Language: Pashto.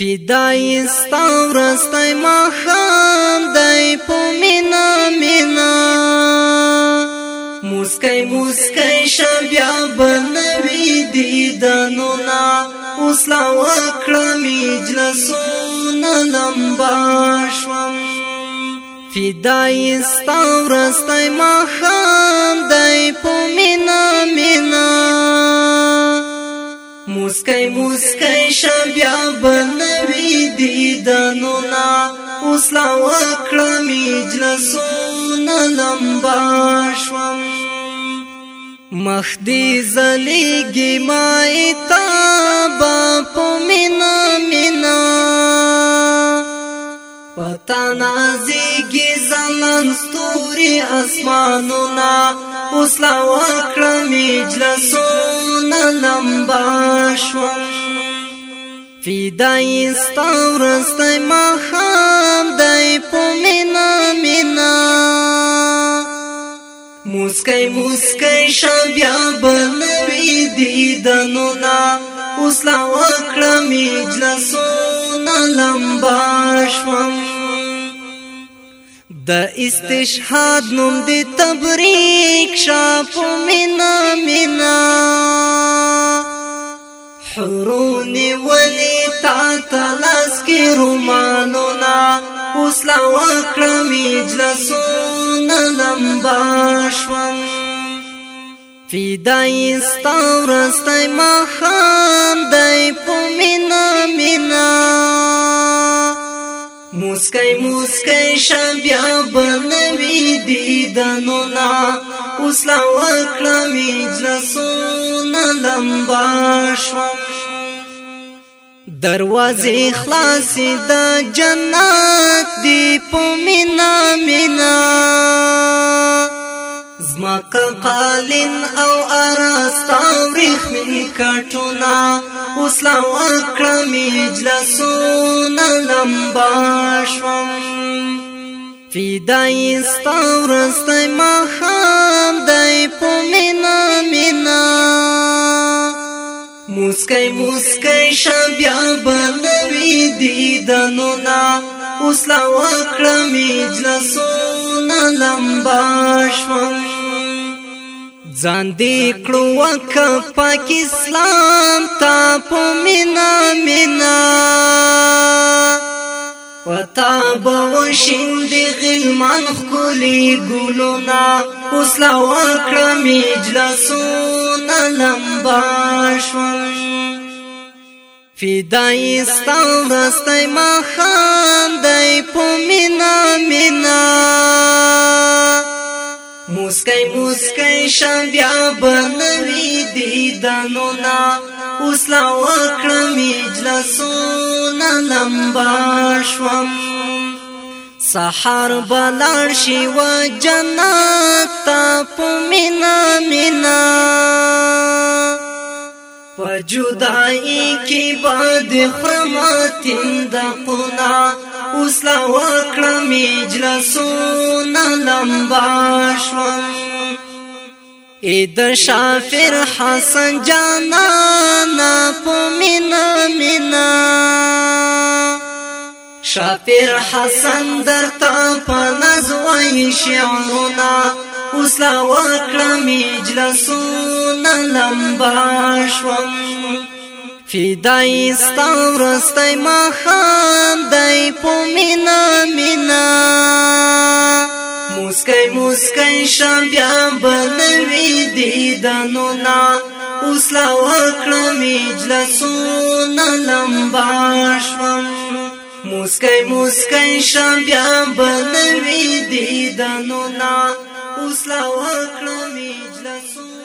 فدای ستا ورستای ما خام دای په مینا مینا مسکای مسکای شم بیا بنوي دیدانو نا اوس لا وکړه مجلسونه لمبا شوم فدای ستا ورستای ما خام دای په مینا مینا مسکای مسکای شم بیا بنوي دیدانو نا اوس لا وکړم اجلسونه لمبا شوم مخ دې زلیږي مای ته پخی اسمانونا اسلا وکړه مجلسونه لمبا شوم فدای استا ورسته ما خام دای پومینا مینا مسکای مسکای شبیا بنوی دیدنو نا اوس لا وکړه مجلسونه لمبا شوم د استشهاد نوم دی تبریک شاپ مینا مینا حرونی ولی تا تلاس کی رومانونا اوس لا وکړم اجلسون لمباشون فدای استاورستای مخه مسکای مسکای شام بیا بنوي دیدنو نا اوس لا وکړه می جلسونه لمبا شو دروازې خلاصې د جنت دی پومینا مینا زمکا قالین او ارستا ورخمی کٹونا اسلا ورکرمی جلسونا لمباشوام فیدای استا ورستی مخام دای پومینا مینا موسکی موسکی شبیا بنوی دیدنونا اسلا ورکرمی جلسونا لمباشوام ځان دې کړو وک پاک اسلام تا په مینا مینا پتا به شیند غلمان خولي ګلونا اوس لا وکړه مجلسونه لمبا شون فدای ستان دستای ما خان دای په مینا مینا موسکای موسکای شان بیا بنوي دیدنو نا اوس لا وکړم اجلسونه لمبا شوم سحر بلار شي و جنت ته پمینا مینا په جدائی کې باد خرماتین د قنا وسلا وکړه مجلسونه لمبا شوم اید شافر حسن جانا نا پومینا مینا شافر حسن در تا پنز وای شعرونا وسلا وکړه مجلسونه لمبا شوم فدای ستا ورستای ما خام دای پومینا مینا مسکای مسکای شام بیا بنوي دیدانو نا اوس لا وکړه مجلسونه لمباشم مسکای مسکای شام بیا بنوي دیدانو نا اوس لا وکړه مجلسونه